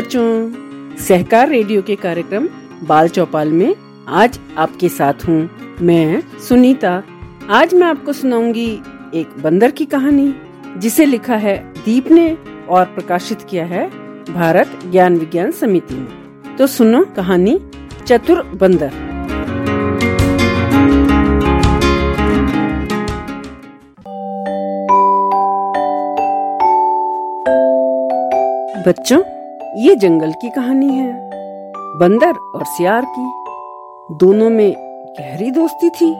बच्चों, सहकार रेडियो के कार्यक्रम बाल चौपाल में आज आपके साथ हूँ मैं सुनीता। आज मैं आपको सुनाऊँगी एक बंदर की कहानी, जिसे लिखा है दीप ने और प्रकाशित किया है भारत ज्ञान विज्ञान समिति ने। तो सुनो कहानी चतुर बंदर। बच्चों ये जंगल की कहानी है। बंदर और सियार की। दोनों में गहरी दोस्ती थी।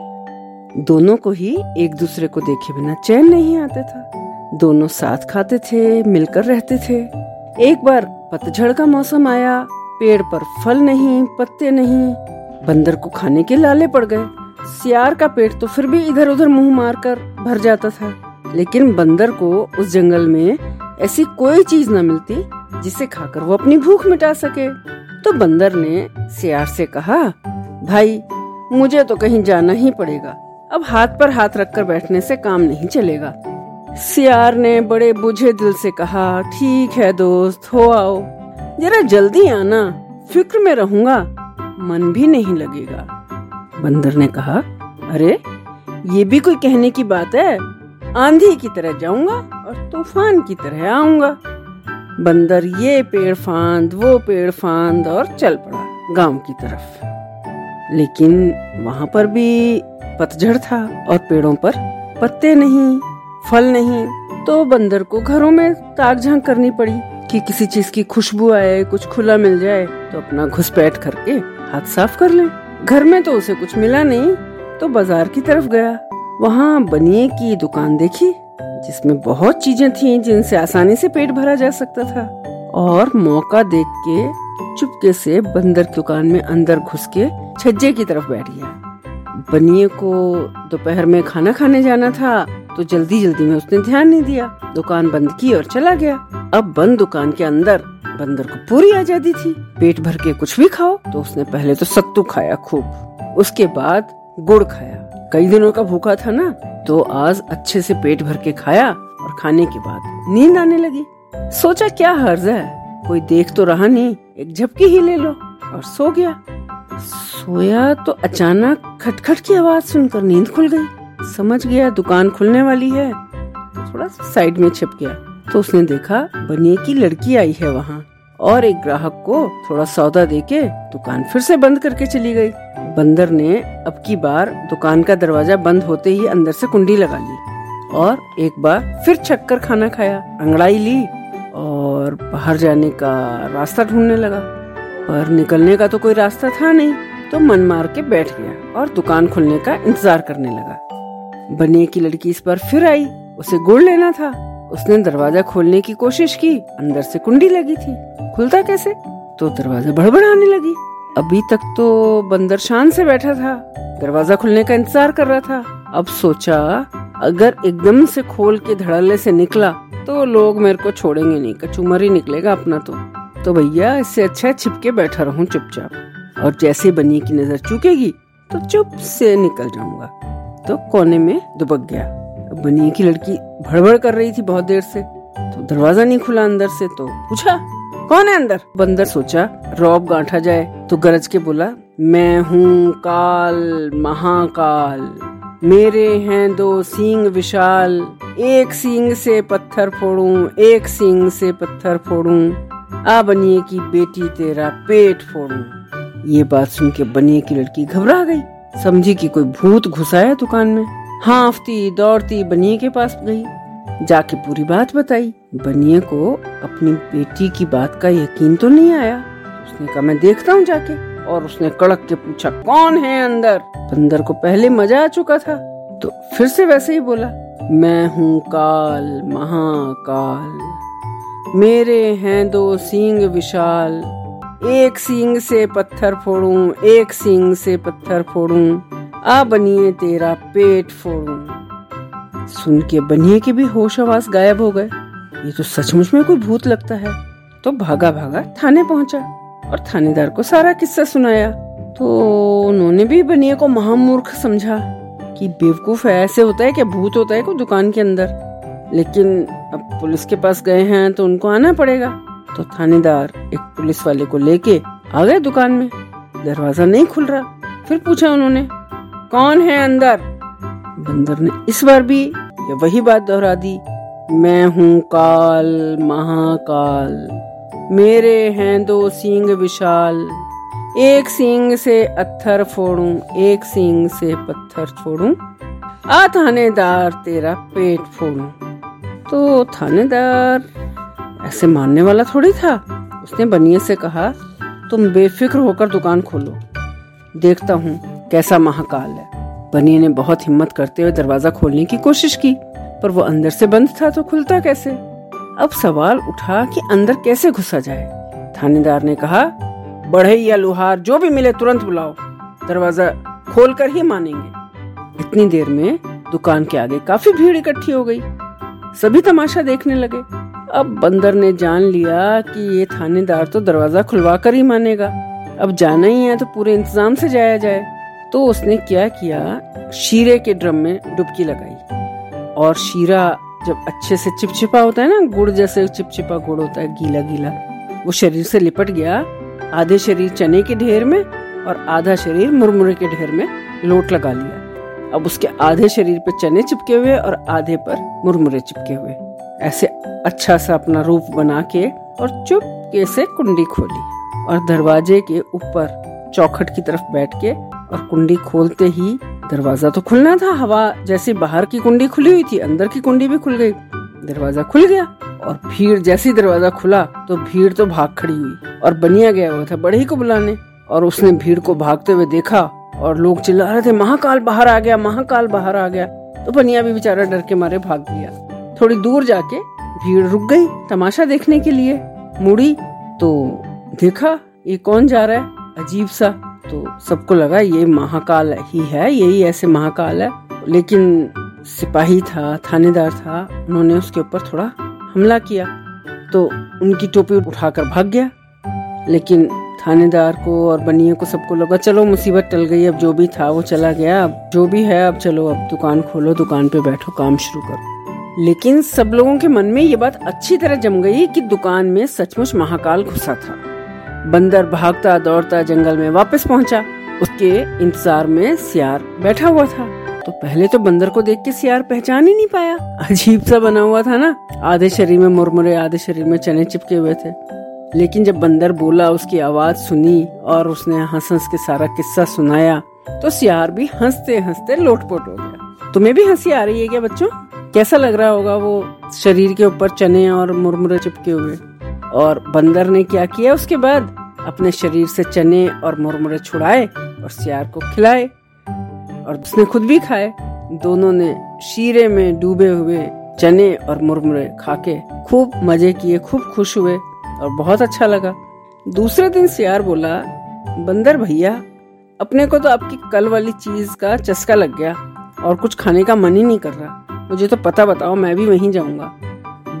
दोनों को ही एक दूसरे को देखे बिना चैन नहीं आता था। दोनों साथ खाते थे, मिलकर रहते थे। एक बार पतझड़ का मौसम आया, पेड़ पर फल नहीं, पत्ते नहीं। बंदर को खाने के लाले पड़ गए। सियार का पेट तो फिर भी इधर उधर मुँह मारकर भर जाता था। लेकिन बंदर को उस जंगल में ऐसी कोई चीज़ न मिलती जिसे खाकर वो अपनी भूख मिटा सके। तो बंदर ने सियार से कहा, भाई, मुझे तो कहीं जाना ही पड़ेगा। अब हाथ पर हाथ रखकर बैठने से काम नहीं चलेगा। सियार ने बड़े बुझे दिल से कहा, ठीक है दोस्त, हो आओ। जरा जल्दी आना, फ़िक्र में रहूँगा, मन भी नहीं लगेगा। बंदर ने कहा, अरे, ये भी कोई कहने की बात है? आंधी की तरह जाऊँगा और तूफ़ान की तरह आऊँगा। बंदर, ये पेड़ फांद, वो पेड़ फांद और चल पड़ा गाँव की तरफ़। लेकिन वहाँ पर भी पतझड़ था और पेड़ों पर पत्ते नहीं, फल नहीं तो बंदर को घरों में ताक झाँक करनी पड़ी कि किसी चीज़ की खुशबू आए, कुछ खुला मिल जाए तो अपना घुसपैठ करके हाथ साफ़ कर ले। घर में तो उसे कुछ मिला नहीं तो बाज़ार की तरफ़ गया। वहाँ बनिए की दुकान देखी जिसमें बहुत चीज़ें थीं जिनसे आसानी से पेट भरा जा सकता था। और मौका देख के चुपके से बंदर की दुकान में अंदर घुस के छज्जे की तरफ़ बैठ गया। बनिए को दोपहर में खाना खाने जाना था तो जल्दी जल्दी में उसने ध्यान नहीं दिया। दुकान बंद की और चला गया। अब बंद दुकान के अंदर बंदर को पूरी आज़ादी थी। पेट भर के कुछ भी खाओ तो उसने पहले तो सत्तू खाया खूब, उसके बाद गुड़ खाया। कई दिनों का भूखा था ना तो आज अच्छे से पेट भर के खाया और खाने के बाद नींद आने लगी। सोचा क्या हर्ज है? कोई देख तो रहा नहीं, एक झपकी ही ले लो और सो गया। सोया तो अचानक खटखट की आवाज़ सुनकर नींद खुल गई। समझ गया दुकान खुलने वाली है। तो थोड़ा साइड में छिप गया तो उसने देखा बनिए की लड़की आई है वहाँ। और एक ग्राहक को थोड़ा सौदा देके दुकान फिर से बंद करके चली गई। बंदर ने अब की बार दुकान का दरवाज़ा बंद होते ही अंदर से कुंडी लगा ली और एक बार फिर छक्कर खाना खाया, अंगड़ाई ली और बाहर जाने का रास्ता ढूँढने लगा। पर निकलने का तो कोई रास्ता था नहीं तो मन मार के बैठ गया और दुकान खुलने का इंतज़ार करने लगा। बने की लड़की इस पर फिर आई, उसे गुड़ लेना था। उसने दरवाज़ा खोलने की कोशिश की, अंदर से कुंडी लगी थी। खुलता कैसे? तो दरवाज़ा बड़बड़ाने लगी। अभी तक तो बंदर शान से बैठा था। दरवाज़ा खुलने का इंतज़ार कर रहा था। अब सोचा, अगर एकदम से खोल के धड़ल्ले से निकला तो लोग मेरे को छोड़ेंगे नहीं, कचूमर ही निकलेगा अपना तो। तो भैया, इससे अच्छा छिपके बैठा रहूँ चुपचाप। और जैसे बनी की नज़र चुकेगी तो चुप से निकल जाऊँगा। तो कोने में दुबक गया। बनी की लड़की भड़बड़ कर रही थी बहुत देर से तो दरवाज़ा नहीं खुला अंदर से तो पूछा, कौन है अंदर? बंदर सोचा, रौब गांठा जाए तो गरज के बोला, मैं हूँ काल, महाकाल, मेरे हैं दो सींग विशाल, एक सींग से पत्थर फोड़ू, एक सींग से पत्थर फोड़ू, आ बनिए की बेटी तेरा पेट फोड़ू। ये बात सुन के बनिए की लड़की घबरा गई, समझी कि कोई भूत घुसाया दुकान में। हाफती, दौड़ती बनिए के पास गई। जाके पूरी बात बताई। बनिए को अपनी बेटी की बात का यकीन तो नहीं आया। उसने कहा, मैं देखता हूँ जाके। और उसने कड़क के पूछा, कौन है अंदर? बंदर को पहले मज़ा आ चुका था तो फिर से वैसे ही बोला, मैं हूँ काल, महाकाल। मेरे हैं दो सींग विशाल। एक सींग से पत्थर फोड़ूं, एक सींग से पत्थर फोड़ूं। आ बनिए तेरा पेट फोड़ूं। सुन के बनिए के भी होश आवास गायब हो गए। ये तो सचमुच में कोई भूत लगता है। तो भागा भागा थाने पहुँचा और थानेदार को सारा किस्सा सुनाया। तो उन्होंने भी बनिए को महामूर्ख समझा कि बेवकूफ़ है ऐसे होता है क्या भूत होता है कोई दुकान के अंदर। लेकिन अब पुलिस के पास गए हैं तो उनको आना पड़ेगा। तो थानेदार एक पुलिस वाले को लेके आ गए दुकान में। दरवाज़ा नहीं खुल रहा। फिर पूछा उन्होंने कौन है अंदर? बंदर ने इस बार भी ये वही बात दोहरा दी। मैं हूँ काल, महाकाल। मेरे हैं दो सींग विशाल। एक सींग से अत्थर फोड़ूं, एक सींग से पत्थर छोड़ू आ थानेदार, तेरा पेट फोड़ू। तो थानेदार, ऐसे मानने वाला थोड़ी था? उसने बनिए से कहा, तुम बेफिक्र होकर दुकान खोलो। देखता हूँ कैसा महाकाल है। बनिए ने बहुत हिम्मत करते हुए दरवाज़ा खोलने की कोशिश की, पर वो अंदर से बंद था तो खुलता कैसे? अब सवाल उठा कि अंदर कैसे घुसा जाए। थानेदार ने कहा बढ़े या लुहार, जो भी मिले तुरंत बुलाओ। दरवाज़ा खोल कर ही मानेंगे। इतनी देर में दुकान के आगे काफ़ी भीड़ इकट्ठी हो गई। सभी तमाशा देखने लगे। अब बंदर ने जान लिया कि ये थानेदार तो दरवाज़ा खुलवा कर ही मानेगा। अब जाना ही है तो पूरे इंतज़ाम से जाया जाए। तो उसने क्या किया? शीरे के ड्रम में डुबकी लगाई। और शीरा जब अच्छे से चिपचिपा होता है ना, गुड़ जैसे चिपचिपा गुड़ होता है गीला गीला वो शरीर से लिपट गया। आधे शरीर चने के ढेर में और आधा शरीर मुरमुरे के ढेर में लोट लगा लिया। अब उसके आधे शरीर पे चने चिपके हुए और आधे पर मुरमुरे चिपके हुए। ऐसे अच्छा सा अपना रूप बना के और चुपके से कुंडी खोली और दरवाजे के ऊपर चौखट की तरफ़ बैठ के और कुंडी खोलते ही दरवाज़ा तो खुलना था, हवा जैसे बाहर की कुंडी खुली हुई थी, अंदर की कुंडी भी खुल गई। दरवाज़ा खुल गया और भीड़ जैसी दरवाज़ा खुला तो भीड़ तो भाग खड़ी हुई और बनिया गया हुआ था बढ़ई को बुलाने। और उसने भीड़ को भागते हुए देखा और लोग चिल्ला रहे थे, महाकाल बाहर आ गया, महाकाल बाहर आ गया। तो बनिया भी बेचारा डर के मारे भाग गया। थोड़ी दूर जाके भीड़ रुक गई तमाशा देखने के लिए। मुड़ी तो देखा, ये कौन जा रहा है? अजीब सा तो सबको लगा ये महाकाल ही है, यही ऐसे महाकाल है। लेकिन सिपाही था, थानेदार था, उन्होंने उसके ऊपर थोड़ा हमला किया। तो उनकी टोपी उठाकर भाग गया। लेकिन थानेदार को और बनिए को सबको लगा, चलो, मुसीबत टल गई, अब जो भी था वो चला गया। अब जो भी है, अब चलो, अब दुकान खोलो, दुकान पे बैठो, काम शुरू करो। लेकिन सब लोगों के मन में ये बात अच्छी तरह जम गई कि दुकान में सचमुच महाकाल घुसा था। बंदर भागता, दौड़ता जंगल में वापस पहुँचा। उसके इंतज़ार में सियार बैठा हुआ था। तो पहले तो बंदर को देख के सियार पहचान ही नहीं पाया। अजीब सा बना हुआ था ना। आधे शरीर में मुरमुरे, आधे शरीर में चने चिपके हुए थे। लेकिन जब बंदर बोला, उसकी आवाज़ सुनी और उसने हंस हंस के सारा किस्सा सुनाया तो सियार भी हँसते हँसते लोटपोट हो गया। तुम्हें भी हँसी आ रही है क्या बच्चों? कैसा लग रहा होगा वो शरीर के ऊपर चने और मुरमुरे चिपके हुए? और बंदर ने क्या किया? उसके बाद अपने शरीर से चने और मुरमुरे छुड़ाए और सियार को खिलाए और उसने खुद भी खाए। दोनों ने शीरे में डूबे हुए चने और मुरमुरे खाके खूब मज़े किए, खूब खुश हुए और बहुत अच्छा लगा। दूसरे दिन सियार बोला, बंदर भैया, अपने को तो आपकी कल वाली चीज़ का चस्का लग गया और कुछ खाने का मन ही नहीं कर रहा। मुझे तो पता बताओ, मैं भी वहीं जाऊँगा।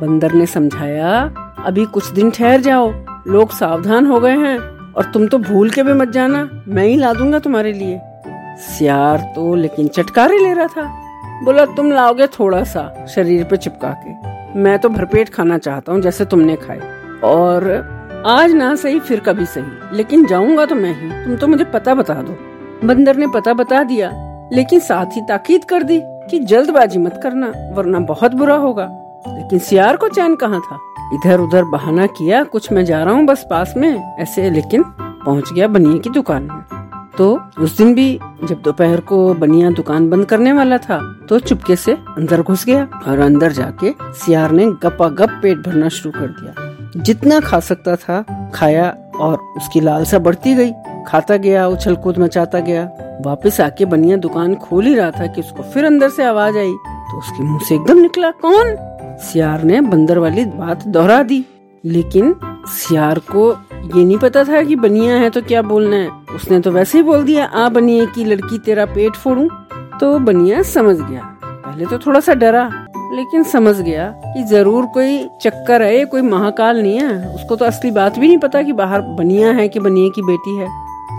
बंदर ने समझाया अभी कुछ दिन ठहर जाओ। लोग सावधान हो गए हैं। और तुम तो भूल के भी मत जाना। मैं ही ला दूँगा तुम्हारे लिए। सियार तो लेकिन चटकारे ले रहा था। बोला, तुम लाओगे थोड़ा सा शरीर पे चिपका के। मैं तो भरपेट खाना चाहता हूँ जैसे तुमने खाए। और आज ना सही, फिर कभी सही। लेकिन जाऊँगा तो मैं ही। तुम तो मुझे पता बता दो। बंदर ने पता बता दिया, लेकिन साथ ही ताकीद कर दी कि जल्दबाजी मत करना, वरना बहुत बुरा होगा। लेकिन सियार को चैन कहाँ था? इधर उधर बहाना किया, कुछ मैं जा रहा हूँ बस पास में, ऐसे लेकिन पहुँच गया बनिया की दुकान में। तो उस दिन भी जब दोपहर को बनिया दुकान बंद करने वाला था तो चुपके से अंदर घुस गया और अंदर जाके सियार ने गपा गप पेट भरना शुरू कर दिया। जितना खा सकता था, खाया और उसकी लालसा बढ़ती गई। खाता गया, उछल कूद मचाता गया। वापस आके बनिया दुकान खोल ही रहा था कि उसको फिर अंदर से आवाज़ आई तो उसके मुँह से एकदम निकला, कौन? सियार ने बंदर वाली बात दोहरा दी। लेकिन सियार को ये नहीं पता था कि बनिया है तो क्या बोलना है। उसने तो वैसे ही बोल दिया, आ बनिए की लड़की, तेरा पेट फोड़ू। तो बनिया समझ गया। पहले तो थोड़ा सा डरा, लेकिन समझ गया कि ज़रूर कोई चक्कर है, कोई महाकाल नहीं है। उसको तो असली बात भी नहीं पता कि बाहर बनिया है कि बनिए की बेटी है।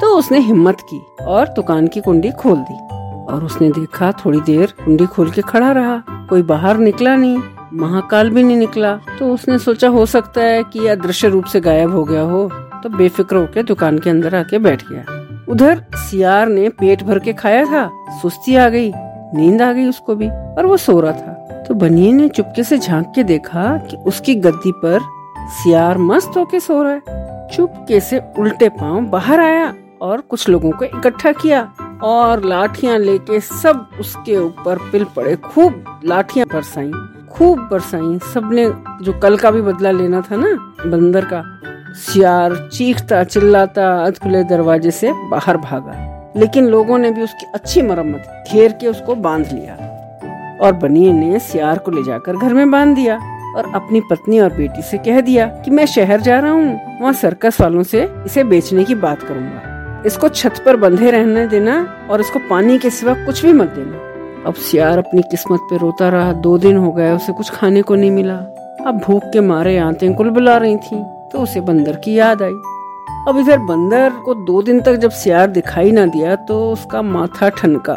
तो उसने हिम्मत की और दुकान की कुंडी खोल दी। और उसने देखा थोड़ी देर कुंडी खोल के खड़ा रहा। कोई बाहर निकला नहीं। महाकाल भी नहीं निकला। तो उसने सोचा, हो सकता है कि अदृश्य रूप से गायब हो गया हो। तो बेफिक्र होकर दुकान के अंदर आके बैठ गया। उधर सियार ने पेट भर के खाया था, सुस्ती आ गई, नींद आ गई उसको भी, और वो सो रहा था। तो बनिए ने चुपके से झाँक के देखा कि उसकी गद्दी पर सियार मस्त होके सो रहा है। चुपके से उल्टे पाँव बाहर आया और कुछ लोगों को इकट्ठा किया और लाठियाँ लेके सब उसके ऊपर पिल पड़े, खूब लाठियाँ बरसाई। खूब बरसाई। सबने जो कल का भी बदला लेना था ना, बंदर का, सियार, चीखता, चिल्लाता अध खुले दरवाजे से बाहर भागा। लेकिन लोगों ने भी उसकी अच्छी मरम्मत, घेर के उसको बाँध लिया। और बनिए ने सियार को ले जाकर घर में बाँध दिया और अपनी पत्नी और बेटी से कह दिया कि मैं शहर जा रहा हूँ, वहाँ सर्कस वालों से इसे बेचने की बात करूँगा। इसको छत पर बंधे रहने देना और इसको पानी के सिवा कुछ भी मत देना। अब सियार अपनी किस्मत पे रोता रहा, दो दिन हो गए, उसे कुछ खाने को नहीं मिला। अब भूख के मारे आते कुल बुला रही थी तो उसे बंदर की याद आई। अब इधर बंदर को दो दिन तक जब सियार दिखाई ना दिया तो उसका माथा ठनका।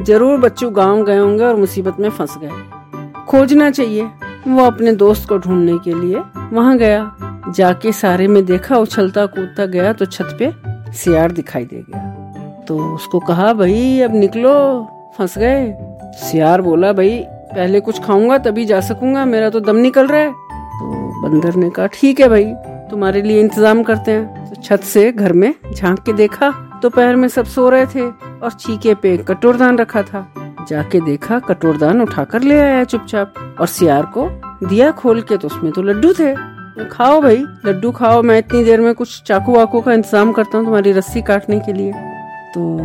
ज़रूर बच्चों गाँव गए होंगे और मुसीबत में फंस गए। खोजना चाहिए, वो अपने दोस्त को ढूँढने के लिए वहाँ गया। जाके सारे में देखा, उछलता कूदता गया तो छत पे सियार दिखाई दे गया। तो उसको कहा, भाई, अब निकलो। फंस गए। सियार बोला, भाई, पहले कुछ खाऊँगा, तभी जा सकूँगा, मेरा तो दम निकल रहा है। तो बंदर ने कहा, ठीक है भाई, तुम्हारे लिए इंतज़ाम करते हैं। तो छत से घर में झाँक के देखा दोपहर में सब सो रहे थे और चीके पे कटोरदान रखा था। जाके देखा, कटोरदान उठाकर ले आया चुपचाप और सियार को दिया खोल के तो उसमें तो लड्डू थे। खाओ भाई, लड्डू खाओ, मैं इतनी देर में कुछ चाकू वाकू का इंतज़ाम करता हूँ तुम्हारी रस्सी काटने के लिए। तो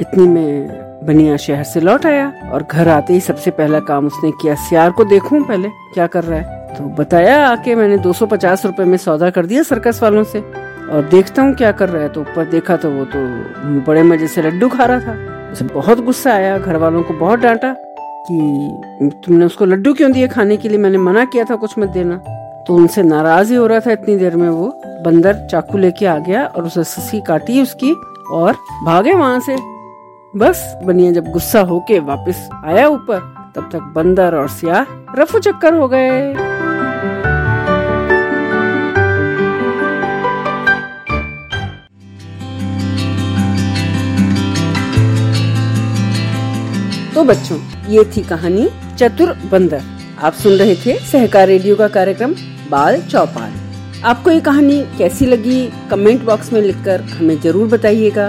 इतनी में बनिया शहर से लौट आया और घर आते ही सबसे पहला काम उसने किया, सियार को देखूँ पहले, क्या कर रहा है? तो बताया आके मैंने दो सौ पचास रूपए में सौदा कर दिया सर्कस वालों से। और देखता हूँ क्या कर रहा है तो ऊपर देखा तो वो तो बड़े मज़े से लड्डू खा रहा था। उसे बहुत गुस्सा आया, घर वालों को बहुत डांटा कि तुमने उसको लड्डू क्यों दिए खाने के लिए? मैंने मना किया था, कुछ मत देना। तो उनसे नाराज़ ही हो रहा था इतनी देर में वो। बंदर चाकू लेके आ गया और उसे ससी काटी उसकी और भागे वहाँ से। बस बनिया जब गुस्सा होके वापस आया ऊपर, तब तक बंदर और सियाह रफू चक्कर हो गए। तो बच्चों, ये थी कहानी चतुर बंदर। आप सुन रहे थे सहकार रेडियो का कार्यक्रम बाल चौपाल। आपको ये कहानी कैसी लगी, कमेंट बॉक्स में लिखकर हमें ज़रूर बताइएगा।